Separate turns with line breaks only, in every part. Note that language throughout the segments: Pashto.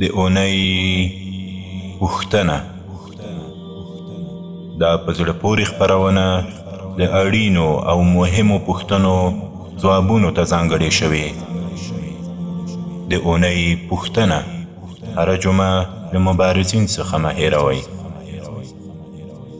د اونۍ پوښتنه دا په زړه پورې خپرونه د اړینو او مهمو پوښتنو ځوابونو ته ځانګړې شوې د اونۍ پوښتنه هره جمعه له مبارزین څخه مه هېروئ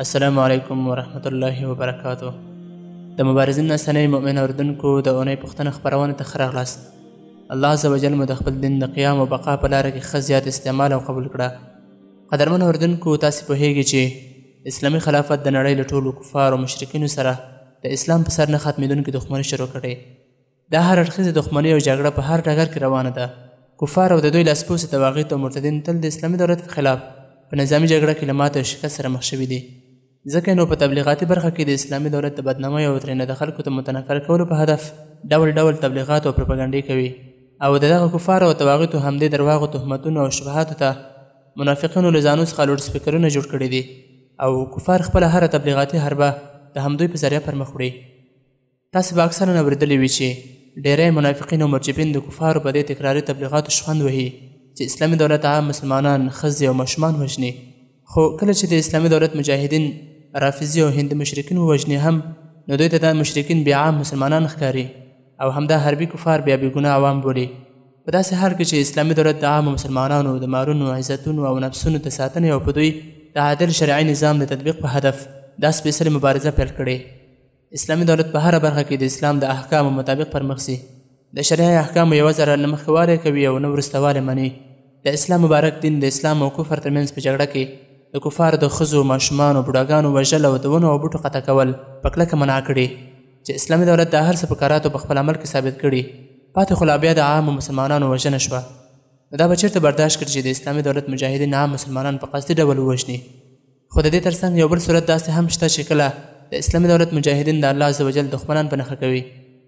السلام علیکم ورحمت الله وبرکاته د مبارزین نسنۍ مؤمن اردنکو د اونۍ پښتنه خپرونه ته خراغلاست الله عز وجل مو د خپل دین د قیام او بقا په لاره کې ښه زیات استعمال او قبول کړه قدرمن اردنکو تاسو پوهیږئ چې اسلامي خلافت د نړۍ له ټولو کفارو مشرکینو سره د اسلام په سر نه ختمېدونکې دښمني شروع کړې دا هر اړخیزه دښمنۍ او جګړه په هر ډګر کې روانه ده کفار او د دوی لاسپوڅي تواغیت او مرتدین تل د اسلامي دولت په خلاف په نظامي جګړه کې له ماتې او شکست سره مخ شوي دي ځکه نو په تبلیغاتي برخه کې د اسلامي دولت د بدنامۍ او ترې نه د خلکو د متنفر کولو په هدف ډول ډول تبلیغات او پروپاګنډې کوي او د دغه کفار او تواغیتو همدې درواغو تهمتونو او شبهاتو ته منافقینو له ځانو څخه لوډ سپیکرونه جوړ کړي دي او کفار خپله هره تبلیغاتي حربه د همدوی په ذریعه پر مخ وړي تاسې به اکثرا اورېدلي وي چې ډېری منافقین او مرجبین د کفارو په دې تکراري تبلیغاتو شخوند وهي چې اسلامي دولت عام مسلمانان ښځې او ماشومان وژني خو کله چې د اسلامي دولت مجاهدین رافضي او هندي مشرکین ووژني هم نو دوی ته دا مشرکین بیا عام مسلمانان ښکاري او همدا حربي کفار بیا بېګناه عوام بولي په داسې حال کې چې اسلامي دولت د عامو مسلمانانو د مالونو عزتونو او نفسونو د ساتنې او په دوی د عادل شرعي نظام د تطبیق په هدف دا سپېڅلې مبارزه پیل کړې اسلامي دولت په هره برخه کې د اسلام د احکامو مطابق پرمخ ځي د شرعي احکامو یوه ذره نه مخکوالی کوي او نه وروستوالی مني د اسلام مبارک دین د اسلام او کفر ترمنځ په جګړه کې د کفارو د ښځو ماشومانو بوډاګانو وژل او د ونو او بوټو قطع کول په کلکه منع کړي چې اسلامي دولت دا هر څه په کراتو په خپل عمل کې ثابت کړي پاتې خو لا بیا د عامو مسلمانانو وژنه شوه نو دا به چېرته برداشت کړي چې د اسلامي دولت مجاهدین عام مسلمانان په قصدي ډول ووژني خو د دې تر څنګ یو بل صورت داسې هم شته چې کله د اسلامي دولت مجاهدین د الله عزوجل دښمنان په نښه کوي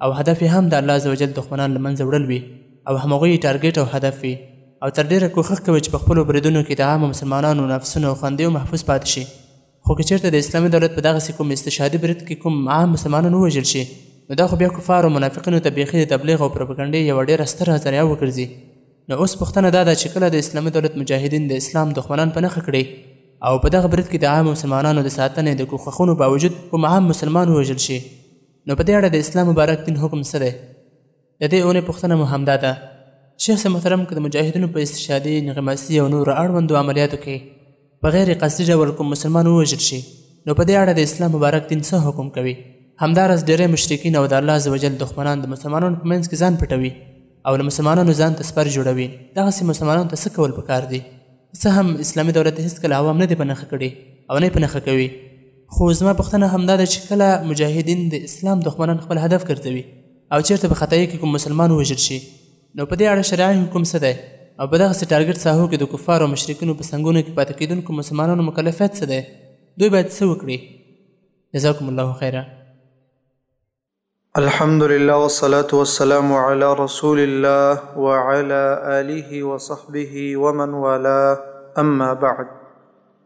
او هدف یې هم د الله عزوجل دښمنان له منځه وړل وي او همغوی یې ټارګیټ او هدف وي او تر ډېره کوښښ کوي چې په خپلو بریدونو کې د عامو مسلمانانو نفسونه او خوندې او محفوظ پاتې شي خو که چېرته د اسلامي دولت په دغسې کوم استشهادي برید کې کوم عام مسلمانان ووژل شي نو دا خو بیا کفارو او منافقینو ته بیخي د تبلیغ او پروپګنډې یوه ډېره ستره ذریعه وګرځي. نو اوس پوښتنه دا ده چې کله د اسلامي دولت مجاهدین د اسلام دښمنان په نښه کړي او په دغه برید کې د عامو مسلمانانو د ساتنې د کوښښونو باوجود کوم عام مسلمان ووژل شي نو په دې اړه د اسلام مبارک دین حکم څه دی؟ د دې اونۍ پوښتنه مو همدا ده. شیخ صاحب محترم که د مجاهدینو په استشهادي، انغماسي او نورو اړوندو عملیاتو کې په غیر قصدي ډول کوم مسلمان ووژل شي نو په دې اړه د اسلام مبارک دین څه حکم کوي همداراز ډیری مشرکین او د الله عزوجل دښمنان د مسلمانانو په منځ کې ځان پټوي او له مسلمانانو ځان ته سپر جوړوي دغسې مسلمانانو ته څه کول پکار دي که څه هم اسلامي دولت هیڅکله عوام نه دي په نښه کړي او نه یې په نښه کوي خو زما پوښتنه همدا ده چې کله مجاهدین د اسلام دښمنان خپل هدف ګرځوي او چیرته په خطایي کې کوم مسلمان ووژل شي نو په دې اړه شرعی حکم څه دی؟ او په دغسې ټارګټ ساحو کې د کفارو او مشرکینو په سنګونو کې پاتې کېدونکو مسلمانانو مکلفیت څه دی؟ دوی باید څه وکړي؟ جزاکم الله
خیرا. الحمدلله والصلاة والسلام علی رسول الله وعلی آله وصحبه ومن والاه اما بعد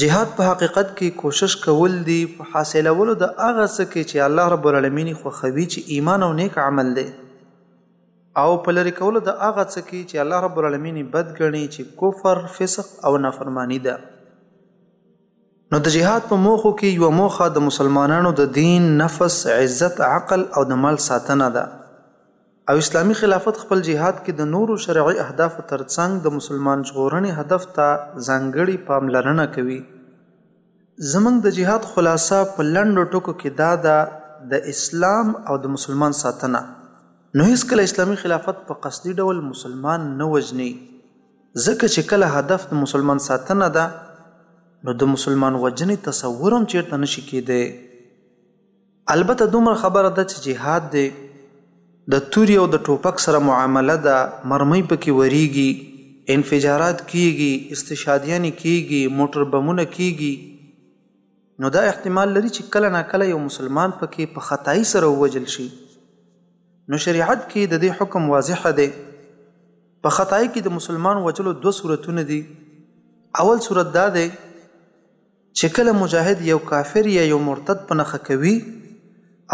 جهاد په حقیقت کې کوشش کول دي په حاصلولو د هغه څه کې چې الله رب العالمین خوښوي چې ایمان او نیک عمل دی او په لری کولو د هغه څه کې چې الله رب العالمین بد ګڼي چې کفر فسق او نافرمانی ده نو د جهاد په موخو کې یو موخه د مسلمانانو د دین نفس عزت عقل او د مال ساتنه ده او اسلامي خلافت خپل جهاد کې د نورو شرعي اهدافو تر څنګ د مسلمان ژغورنې هدف ته ځانګړي پاملرنه کوي زمونږ د جهاد خلاصه په لنډو ټکو کې دا ده د اسلام او د مسلمان ساتنه نو هیڅکله اسلامي خلافت په قصدي ډول مسلمان نه وجني ځکه چې کله هدف د مسلمان ساتنه ده نو د مسلمان وجنې تصور هم چیرته نشي کېدی البته دومره خبره ده چې جهاد دی د توري او د ټوپک سره معامله ده مرمۍ پکې وریږي انفجارات کیږي استشهادیانې کیږي موټر بمونه کیږي نو دا احتمال لري چې کله نا کله یو مسلمان پکې په خدای سره ووجل شي نو شریعت کې د دې حکم واضح دی په خدای کې د مسلمان وجلو دوه صورتونه دي اول صورت دا دی چې کله مجاهد یو کافر یا یو مرتد په نښه کوي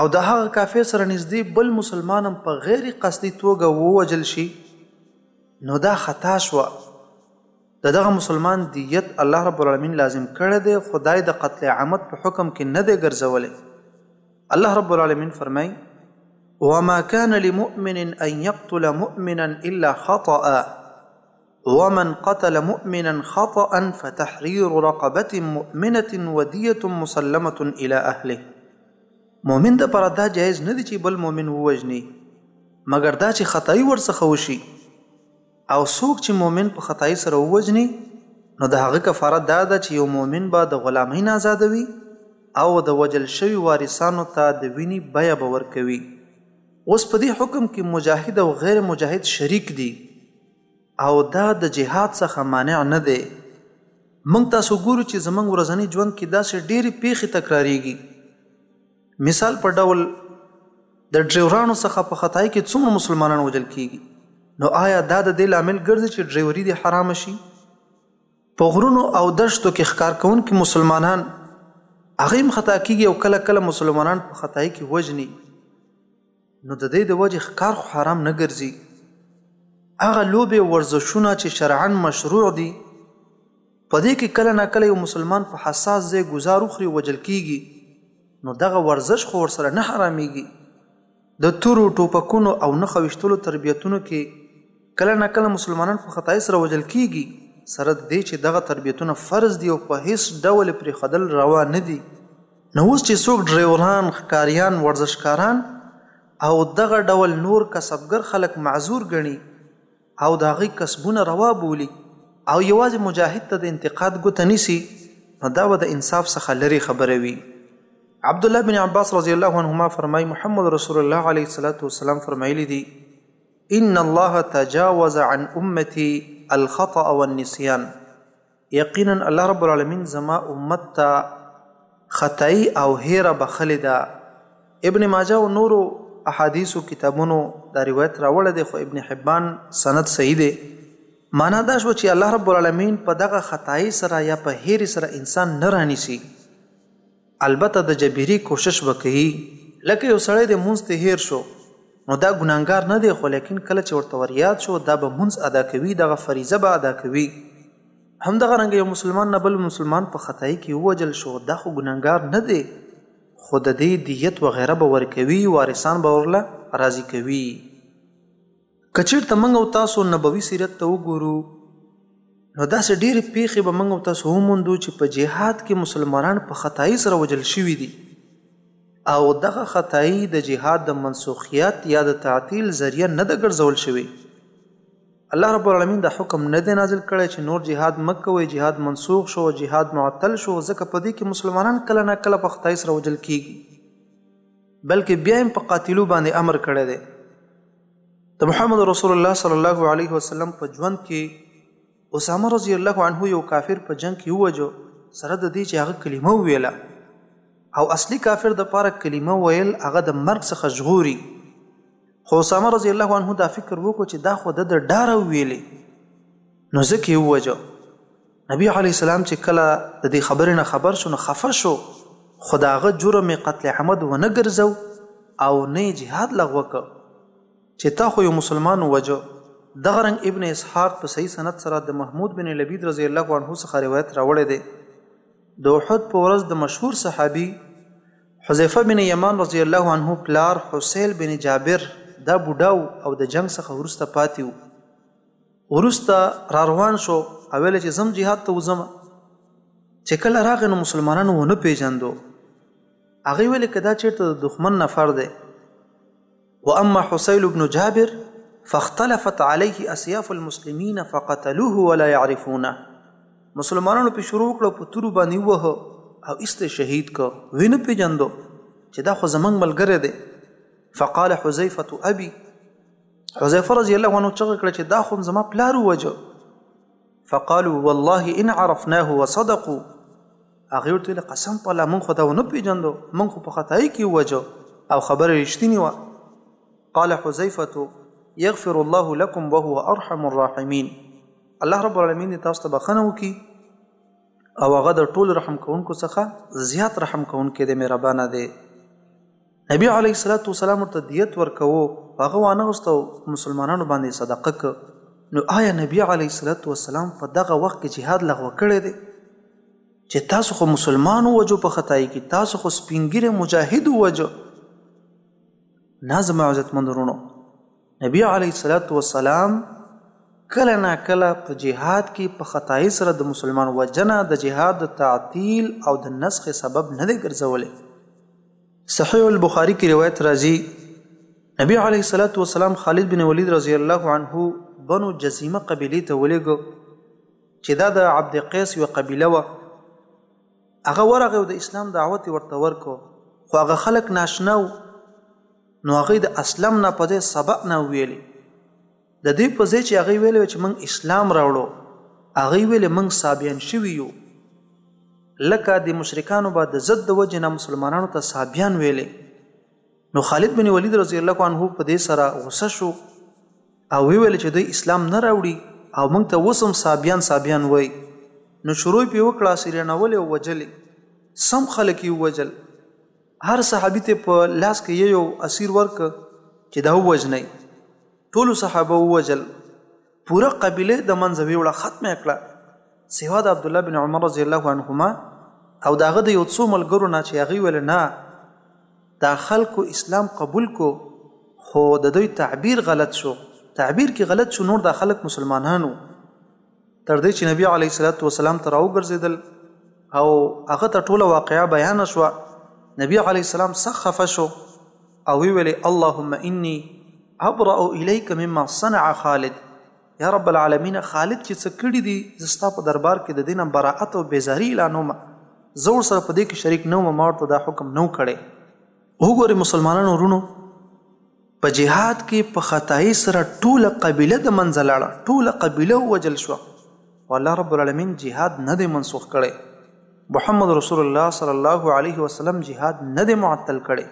او د هغه کافر سره نږدې بل مسلمان هم په غیر قصدي توګه ووجل شي نو دا خطا شوه د دغه مسلمان دیت الله رب العالمین لازم کړی دی خدای د قتل عامت په حکم کې نه دی ګرځولی الله رب العالمین فرمای وما كان لمؤمن ان يقتل مؤمنا الا خطأ ومن قتل مؤمنا خطأ فتحرير رقبة مؤمنة ودية مسلمة الى اهله مؤمن د پر دا جایز نه دی چې بل مؤمن ووجني مګر دا چې خطای ورڅخه وشي او څوک چې مؤمن په خطای سره ووجني نو د هغه کفاره دا ده چې یو مؤمن به د غلامۍ نه آزادوي او د وجل شوی وارثانو ته د ویني بیه به ورکوي اوس په دې حکم کې مجاهد او غیر مجاهد شریک دي او دا د جهاد څخه مانع نه دی. موږ تاسو ګورو چې زموږ ورځني ژوند کې داسې ډېرې پېښې تکرارېږي. مثال په ډول د ډریورانو څخه په خطای کې څومره مسلمانان وژل کېږي. نو آیا دا د دې لامل ګرځي چې ډریوري دې حرامه شي؟ په غرونو او دشتو کې ښکار کوونکي مسلمانان هغه هم خطا کېږي او کله کله مسلمانان په خطای کې وژني. نو د دې د وجې ښکار خو حرام نه ګرځي. هغه لوبې او ورزشونه چې شرعاً مشروع دي، په دې کې کله نا کله یو مسلمان په حساس ځای ګوزار وخوري او وژل کېږي، نو دغه ورزش خو ورسره نه حرامېږي. د تورو، ټوپکونو او نښه ویشتلو تربیتونو کې کله نا کله مسلمانان په خطايۍ سره وژل کېږي، سره د دې چې دغه تربیتونه فرض دي او په هېڅ ډول یې پرېښودل روا نه دي. نو اوس چې څوک ډريوران، ښکاريان، ورزشکاران او دغه ډول نور کسبګر خلک معذور ګڼي او د هغوی کسبونه روا بولي او يوازې مجاهد ته د انتقاد ګوته نيسي نو دا به د انصاف څخه لرې خبره وي. عبدالله بن عباس رضی الله عنهما فرمايي، محمد رسول الله عليه الصلاة والسلام فرمايلي دي، ان الله تجاوز عن امتي الخطأ والنسيان. یقینا الله رب العالمین زما امت ته خطائی او هیره بخلی ده ابن ماجه او نورو احادیثو کتابونو دا روایت راوړی دی خو ابن حبان سند صحیح دی معنا دا شو چې الله رب العالمین په دغه خطائی سره یا په هیری سره انسان نه رانیسی البته د جبیری کوشش به کوي. لکه یو سړی دی مونځ تی هیر شو نو دا ګناهګار نه دی خو لیکن کله چی ورته ور یاد شو دا به مونځ ادا کوي دغه فریضه به ادا کوي هم دغه رنګه یو مسلمان نه بل مسلمان په خطایی کی ووژل شو دا خو ګناهګار نه دی خو ددی دیت وغیره به ورکوي وارثان به ورله راضی کوي. که چېرته موږ او تاسو نبوي سیرت ته وګورو نو داسې ډېرې پیښې به موږ او تاسو وموندو چې په جهاد کې مسلمانان په خطایي سره وجل شوي دي او دغه خطایي د جهاد د منسوخیت یا د تعطیل ذریعه نه ده ګرځول شوې الله رب العالمین دا حکم نه دی نازل کړی چې نور جهاد مکوئ جهاد منسوخ شو جهاد معطل شو ځکه په دې کې مسلمانان کله نه کله په خدای سره وجل کیږي بلکې بیا هم په قاتلو باندې امر کړی دی د محمد رسول الله صلی الله علیه وسلم په ژوند کې اسامه رضی الله عنه یو کافر په جنگ کې ووجو سره د دې چې هغه کلمه ویله او اصلي کافر د پاره کلمه ویل هغه د مرګ څخه ژغوري خو اسامه رضی الله عنه دا فکر وکړ چې دا خو د ډار ویلې نو ځکه وجو نبی علیه السلام چې کله د دې خبرې نه خبر شو نو خفه شو خو د هغه جرم یې قتل عمد ونه ګرځو او نه یې جهاد لغوه کړ چې تا خو یو مسلمان ووجه دغه رنګ ابن اسحاق په صحیح سند سره د محمود بن لبید رضی الله عنه څخه روایت راوړی دی د احد په ورځ د مشهور صحابي حذیفه بن یمان رضی الله عنه پلار حسیل بن جابر دا بوډاو او د جنگ څخه ورسته پاتیو وروسته را روان شو او ویل چې زم جهاد ته وزم چې کله راغې نو مسلمانانو ونه پیژندو هغه ویل کدا چیرته د دښمن نفر دی واما حسيل بن جابر فاختلفت عليه اسياف المسلمين فقتلوه ولا يعرفونه مسلمانانو په شروع کړو په تورو باندې وه او است شهید کو وینه پیجندو چې دا خو زمنګ ملګری دی فقال حذيفه ابي حذیفه رضی الله عنه چغه کړه چې دا خو زما پلار وجه فقالوا والله ان عرفناه وصدقوا هغه ورته له قسم په الله مونږ خدای نه پیژندو مونږ خو په خدای کې وجو او خبره رښتینی و قال حذیفه يغفر الله لكم وهو ارحم الراحمين الله رب العالمین تاسو ته بخنه وکي او هغه د ټول رحم کوونکو څخه زیات رحم کوونکې د مهربانه دی نبی علیه الصلاة والسلام ورته دیت ورکوو خو هغه وانه غوست او مسلمانانو باندې صدقه که نو آیا نبی علیه الصلاة والسلام په دغه وخت کې جهاد لغوه کړی دی چې تاسو خو مسلمان وجو په خدای کې تاسو خو سپینګیره مجاهد وجو نازم عزت مندرونو نبی علیه الصلاة والسلام کله نا کله په جهاد کې په خدای سره د مسلمان وجنه د جهاد د تعطیل او د نسخ سبب نه دی ګرځولې صحيح البخاري کې روایت راځي نبی عليه الصلاة والسلام خالد بن ولید رضی الله عنه بنو جزیمه قبیله ته ولېګو چې دا د عبد قیس یو قبیله و هغه ورغه د اسلام دعوت ورته ورکو خو هغه خلک ناشنا نو هغه د اسلام نه پدې سبق نه ویلي د دوی په ځای چې هغوی ویلې وه چې موږ اسلام راوړو هغوی ویلې موږ صابیان شوي یو لکه د مشرکانو به د ضد د وجې نه مسلمانانو ته صابیان ویلې نو خالد بن ولید رضی الله عنه په دې سره غوسه شو او ویل چې دوی اسلام نه راوړي او موږ ته وسم صابیان صابیان وای نو شروع په وکړه سیرنول او وجل سم خلک یو وجل هر صحابي ته په لاس کې یو اسیر ورک چې دا وجنی ټولو صحابه ووجل پوره قبیله د منځه ویوړه ختم کړه سوا د عبد الله بن عمر رضی الله عنهما او داغه د یو څو ملګرو نه چې هغه ویل نه دا خلکو اسلام قبول کو خو د دوی تعبیر غلط شو تعبیر کې غلط شو نور د خلک مسلمانانو تر دې چې نبی علی صلوات و سلام تر او ګرځیدل او هغه ته ټوله واقعیا بیان شو نبی علی السلام سخت خفه شو او وی ویل اللهم انی ابرأ الیک مما صنع خالد یا رب العالمین خالد چې څه کړی دی زستا په دربار کې د دینه براءت او بیزاری اعلانوم زه ور سره په دې کې شریک نه وم ما ورته دا حکم نه کړی وګوري مسلمانانو ورونو په جهاد کې په خدای سره ټوله قبیله د منځ لاړه ټوله قبیله وجل شو خو الله رب العالمین جهاد نه دی منسوخ کړی محمد رسول الله صلی الله علیه وسلم جهاد نه دی معطل کړی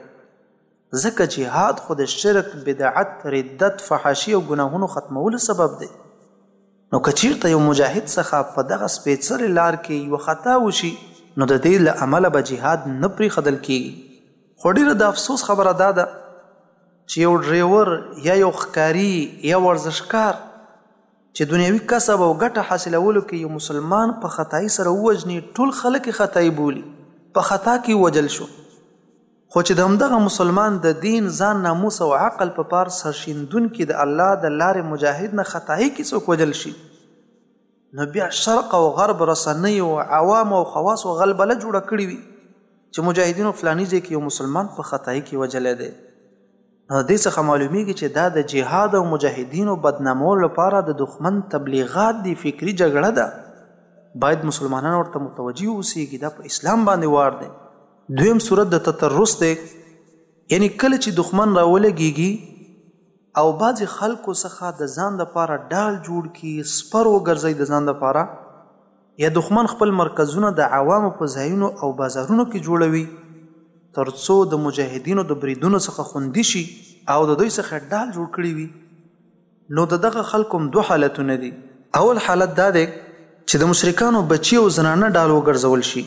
ځکه جهاد خو د شرک بدعت ردت فحاشي او ګناهونو ختمولو سبب دی نو که چیرته یو مجاهد څخه په دغه سپېڅلې لار کې یو خطا وشي نو د دې له امله به جهاد نه پرېښودل کیږي خو ډیره د افسوس خبره دا ده چې یو ډریور یا یو ښکاري یا ورزشکار چې دنیوي کسب او ګټه حاصلولو کې یو مسلمان په خطايي سره ووژني، ټول خلک یې خطايي بولي، په خطا کې ووژل شو، خو چې د همدغه مسلمان د دین، ځان، ناموس او عقل په پار سرشیندونکي د الله د لارې مجاهد نه خطايي کې څوک وژل شي، نو بیا شرق او غرب رسنیو، عوامو او خواصو غلبله جوړه کړې وي چې مجاهدینو فلاني ځای کې یو مسلمان په خطايي کې وژلی دی. نو ددې څخه معلوميږي چې دا د جهاد او مجاهدينو بدنامولو لپاره د دښمن تبليغات دي فکري جګړه ده بايد مسلمانان ورته متوجي اوسيږي دا په اسلام باندې وار دی دویم صورت د تطرس دی یعنی کله چې دښمن راولګيږي او بعضی خلکو څخه د ځان د پاره ډال جوړ کی سپر وګرځي د ځان د پاره یا دښمن خپل مرکزونه د عوامو په ځایونو او بازارونو کې جوړوي تر څو د مجاهدینو د بریدونو څخه خوندي شي او د دوی څخه ډال جوړ کړي وي نو د دغه خلکو دوه حالتونه دي اول حالت دا دی چې د مشرکانو بچي او زنانه ډال وګرځول شي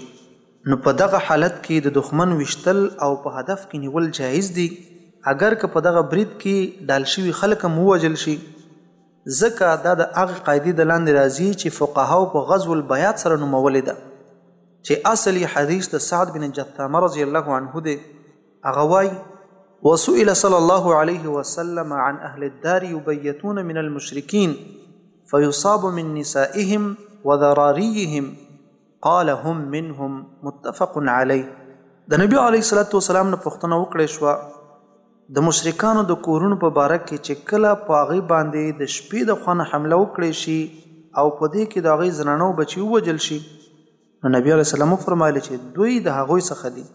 نو په دغه حالت کې د دښمن وشتل او په هدف کې نیول جایز دي اگر که په دغه برید کې ډال شوي خلک هم ووژل شي ځکه دا د هغې قاعدې د لاندې راځي چې فقهاو په غزو البيات سره نومولې ده چې اصل یې حدیث د سعد بن جثامه رضی الله عنه دی هغه وایي وسئل صلى الله عليه وسلم عن أهل الدار يبيتون من المشركين فيصاب من نسائهم وذراريهم قال هم منهم متفق عليه د نبی علیه الصلاۃ والسلام نه پوښتنه وکړې شو د مشرکانو د کورونو په باره کې چې کله په هغوی باندې د شپې د خوا نه حمله وکړی شي او په دې کې د هغوی زنانه او بچي ووژل شي نو نبی علیه السلام وفرمایل چې دوی د هغوی څخه دي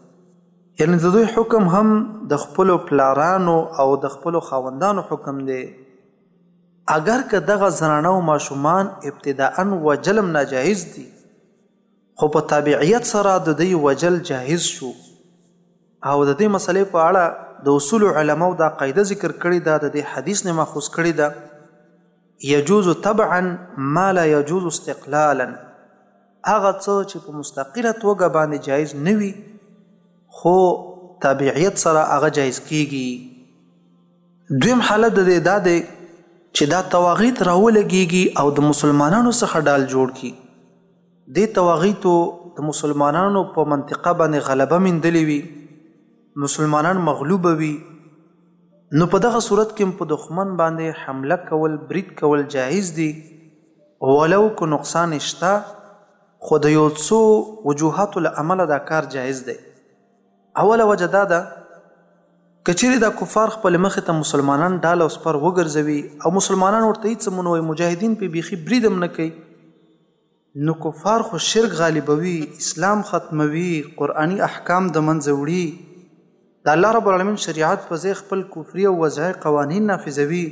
یعنی د دوی حکم هم د خپلو پلارانو او د خپلو خاوندانو حکم دی اگر که دغه زنانه او ماشومان ابتداعا وجلم ناجایز دي خو په تابعیت سره د دوی وجل جایز شو او د دې مسلې په اړه د اصول علماو دا قاعده ذکر کړې ده د دې حدیث نه ماخوذ کړې ده یجوز طبعا ما لا یجوز استقلالا هغه څه چې په مستقله توګه باندې جایز نه وي خو تابعیت سره هغه جایز کیږي دویم حالت د دې دا دی چې دا تواغیت راولګيږي او د مسلمانانو څخه ډال جوړ کی دې تواغیتو د مسلمانانو په منطقه باندې غلبه مندلې وي مسلمانان مغلوب وي نو په دغه صورت کې په دښمن باندې حمله کول برید کول جایز دي ولو کو نقصان شته خو د یو څو وجوهاتو له امله دا کار جایز دی اوله وجه دا ده کچېرې دا کفار خپل مخې ته مسلمانان ډال او سپر وګرځوي او مسلمانان ورته هیڅ مونوي مجاهدین په بیخي بریدم نه کوي نو کفار خو شرک غالبوي اسلام ختموي قرآني احکام د منځه وړي د الله رب العالمین شریعت په ځای خپل کفري او وضعي قوانین نافذوي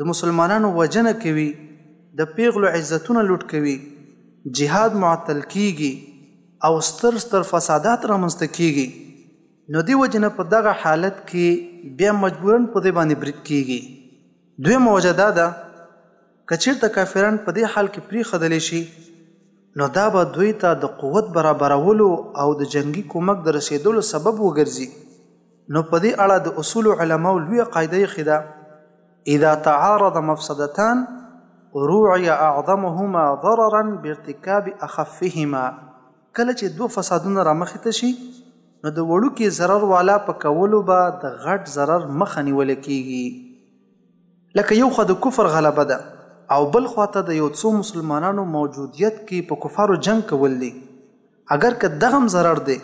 د مسلمانانو وجنه کوي د پیغلو عزتونه لوټ کوي جهاد معطل کیږي او ستر ستر فسادات رامنځته کیږي نو دی وجنه په دغه حالت کې بیا مجبورن په دې باندې برید کیږي دویمه وجه دا ده که چېرته کافران په دې حال کې پرېښودل شي، نو دا به دوی ته د قوت برابرولو او د جنګي کومک د رسېدلو سبب وګرځي، نو په دې اړه د اصولو علماوو لویه قاعده ایښې ده، اذا تعارض مفسدتان روعي اعظمهما ضررا بارتکاب اخفهما، کله چې دوه فسادونه رامخې ته شي، نو د وړوکي ضرر والا په کولو به د غټ ضرر مخه نیول کېږي. لکه یو خوا د کفر غلبه ده او بل خوا ته د یو څو مسلمانانو موجودیت کې په کفارو جنگ کول دي اگر که دغم ضرر دی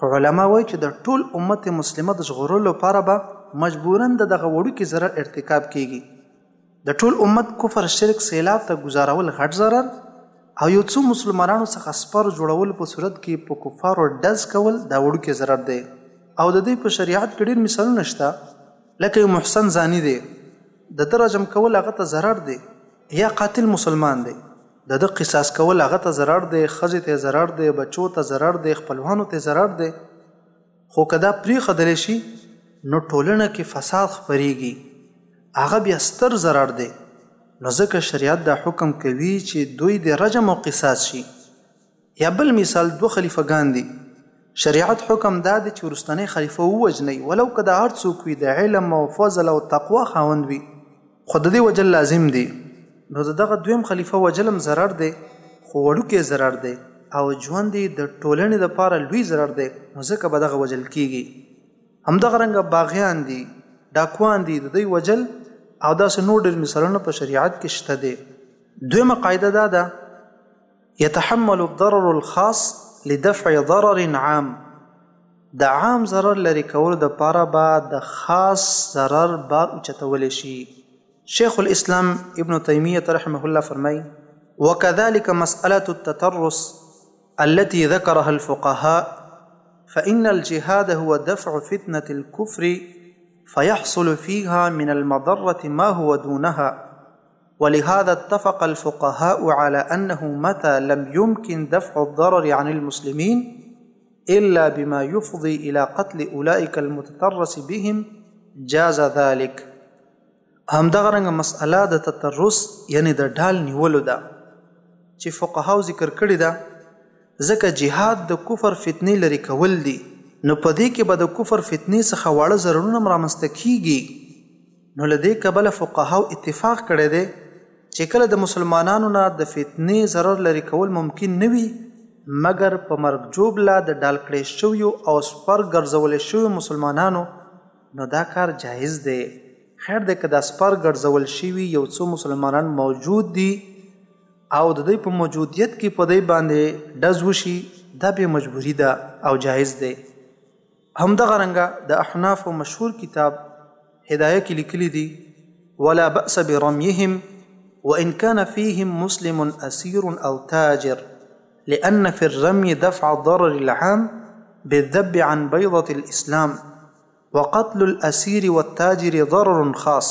خو علما وایي چې د ټول امت مسلمه د ژغورلو لپاره به مجبورا د دغه وړوکي ضرر ارتکاب کیږي د ټول امت کفر شرک سیلاب ته گزارول غټ ضرر او یو څو مسلمانانو څخه سپر جوړول په صورت کې په کفارو ډز کول دا وړوکی ضرر دی او د دې په شریعت کې ډیر مثالونه شته لکه یو محسن زانی دی دده رجم کول هغه ته ضرر دی یا قاتل مسلمان دی دده قصاص کول هغه ته ضرر دی ښځې ته ضرر دی بچو ته ضرر دی خپلوانو ته ضرر دی خو که دا پرېښودل شي نو ټولنه کې فساد خپرېږي هغه بیا ستر ضرر دی نو ځکه شریعت دا حکم کوي چې دوی د رجم او قصاص شي یا بل مثال دوه خلیفه ګان دي شریعت حکم دا دی چې ورستنې خلیفه ووجنئ ولو که دا هر څوک وي د علم او فضل او تقوا خاوند وي خو د دې وجل لازم دی نو دغه دویم خلیفه وجلم ضرر دی خو وړوکی ضرر دی او ژوند دی د ټولنې د پاره لوی ضرر دی نو ځکه به دغه وجل کیږي همدغه رنګه باغیان دي ډاکوان دي د دوی وجل او داسې نور ډېر مثالونه په شریعت کې شته دي دویمه قاعده دا ده يتحمل الضرر الخاص لدفع ضرر عام د عام ضرر لري کول د پاره با د خاص ضرر بار اوچتول شي شيخ الإسلام ابن تيمية رحمه الله فرمائی وكذلك مسألة التترس التي ذكرها الفقهاء فإن الجهاد هو دفع فتنة الكفر فيحصل فيها من المضرة ما هو دونها ولهذا اتفق الفقهاء على أنه متى لم يمكن دفع الضرر عن المسلمين إلا بما يفضي إلى قتل أولئك المتترس بهم جاز ذلك همدغه رنګ مسأله د تترس یعنی د ډال نیولو ده چې فقهاو ذکر کړی ده ځکه جهاد د کفر فتنې لري کول دي نو په دې کې به د کفر فتنې څخه واړه ضررونه رامنځته کیږي نو له دې کبله فقهاو اتفاق کړی دی چې کله د مسلمانانو نه د فتنې ضرر لرې کول ممکن نه وي مګر په مرګ ژوبله د ډال کړې شویو او سپر ګرځول شویو مسلمانانو نو دا کار جایز دی خیر دی که دا سپر ګرځول شوي یو څو مسلمانان موجود دي او د دوی په موجودیت کې په دوی باندې ډز وشي دا به مجبوري ده او جایز دی همدغه رنګه د احناف او مشهور کتاب هدايه کې لیکلي دي ولا باس برميهم وان كان فيهم مسلم اسير او تاجر لان في الرمي دفع الضرر العام بالذب عن بيضه الاسلام وقتل الأسير والتاجر ضرر خاص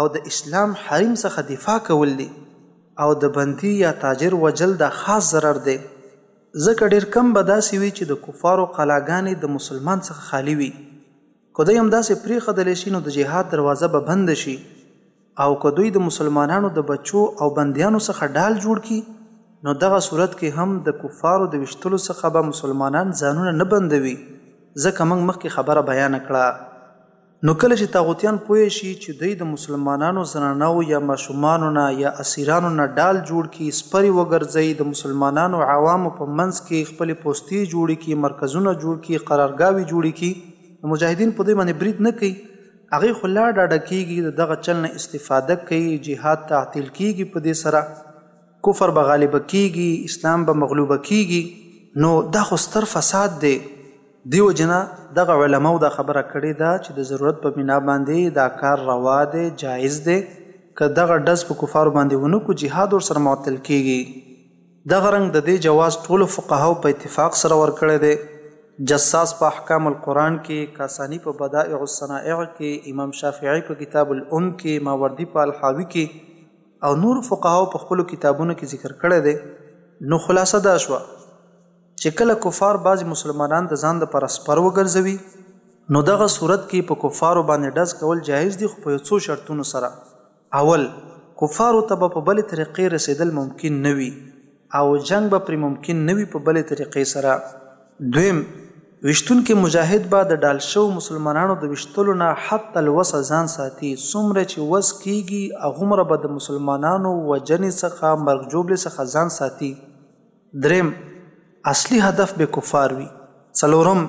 او د اسلام حریم څخه دفاع کول دي او د بندي یا تاجر وژل دا خاص ضرر دی ځکه ډیر کم به داسې وي چې د کفارو قلاګانې د مسلمان څخه خالی وي که دوی همداسې پرېښودل شي نو د جهاد دروازه به بنده شي او که دوی د مسلمانانو د بچو او بندیانو څخه ډال جوړ کړي نو دغه صورت کې هم د کفارو د وشتلو څخه به مسلمانان ځانونه نه بندوي ځکه موږ مخکې خبره بیان کړه نو کله چې طاغوتیان پوه شي چې دوی د مسلمانانو زنانو یا ماشومانو نه یا اسیرانو نه ډال جوړ کړي، سپرې وګرځوي، د مسلمانانو عوامو په منځ کې خپلې پوستې جوړې کړي، مرکزونه جوړ کړي، قرارګاوې جوړې کړي، نو مجاهدین په دوی باندې برید نه کوي، هغوی خو لا ډاډه کېږي، د دغه چل نه استفاده کوي، جهاد تعطیل کېږي، په دې سره کفر به غالبه کېږي، اسلام به مغلوبه کېږي، نو دا خو ستر فساد دی. دې وجې نه دغه علماوو دا خبره کړې ده چې د ضرورت په بنا باندې دا کار روا دی، جائز دی، که دغه ډز په کفارو باندې ونه کړو جهاد ورسره معطل کېږي. دغه رنګ د دې جواز ټولو فقهاوو په اتفاق سره ورکړی دی. جساس په احکام القرآن کې، کاساني په بدائع الصنائع کې، امام شافعي په کتاب الام کې، ماوردي په الحاوي کې او نورو فقهاوو په خپلو کتابونو کې ذکر کړی دی. نو خلاصه دا شوه. چې کله کفار بعضې مسلمانان د ځان لپاره سپر وګرځوي نو دغه صورت کې په کفارو باندې ډز کول جایز دي خو په یو څو شرطونو سره اول کفارو ته به په بلې طریقې رسېدل ممکن نه وي او جنګ به پرې ممکن نه وي په بلې طریقې سره دویم وشتونکي مجاهد به د ډال شو مسلمانانو د وشتلو نه حتی الوسه ځان ساتي څومره چې وس کیږي هغومره به د مسلمانانو وجنې څخه مرګ جوبلې څخه ځان ساتي دریم، اصلي هدف به کفار وي. څلورم،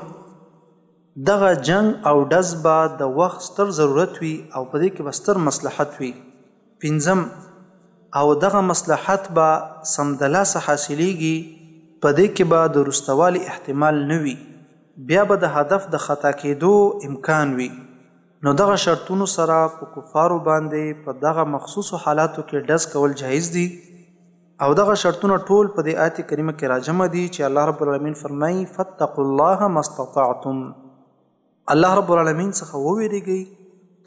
دغه جنګ او ډز به د وخت ستر ضرورت وي او په دې کې به ستر مصلحت وي. پنځم، او دغه مصلحت به سمدلاسه حاصلېږي، په دې کې به د وروستوالي احتمال نه وي، بیا به د هدف د خطا کېدو امکان وي، نو دغه شرطونو سره په کفارو باندې په دغه مخصوصو حالاتو کې ډز کول جایز دي. او دغه شرطونه ټول په دې آیت کریمه کې راجمع دي چې الله رب العالمین فرمایي فتقوا الله ما استطعتم الله رب العالمین څخه وویریږئ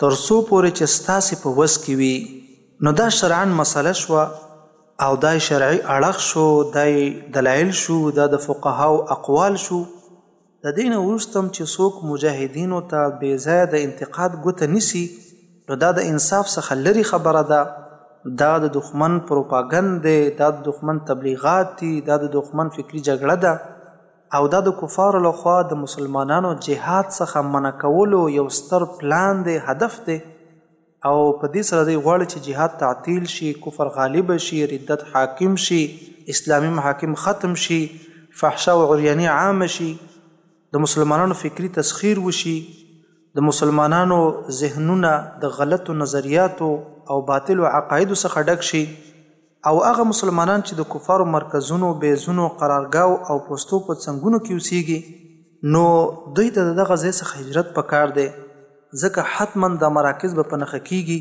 تر څو پورې چې ستاسو په وس کې وي نو دا شرعاً مسله شو او دا شرعي اړخ شو دا دلایل شو دا د فقهاو اقوال شو د دې نه وروسته هم چې څوک مجاهدینو ته بې ځایه د انتقاد ګوته نیسي، نو دا د انصاف څخه لرې خبره ده، دا د دښمن پروپاګند دی، دا د دښمن تبلیغات دي، دا د دښمن فکري جګړه ده او دا د کفارو له خوا د مسلمانانو جهاد څخه منع کولو یو ستر پلان دی، هدف دی. او په دې سره دی غواړي چې جهاد تعطیل شي، کفر غالب شي، ردت حاکم شي، اسلامي محاکم ختم شي، فحشا او عریاني عامه شي، د مسلمانانو فکري تسخیر وشي، د مسلمانانو ذهنونه د غلطو نظریاتو او باطلو عقایدو څخه ډک شي. او هغه مسلمانان چې د کفارو مرکزونو، بېزونو، قرارګاو او پوستو په څنګونو کې اوسېږي، نو دوی ته د دغه ځای څخه هجرت په کار دی، ځکه حتماً دا مراکز به په نښه کېږي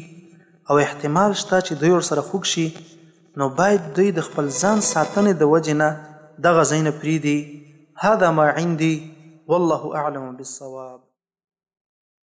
او احتمال شته چې دوی ورسره خوږ شي، نو باید دوی د خپل ځان ساتنې د وجې نه دغه ځایونه پرېږدي، هذا ما عندي والله اعلم بالصواب.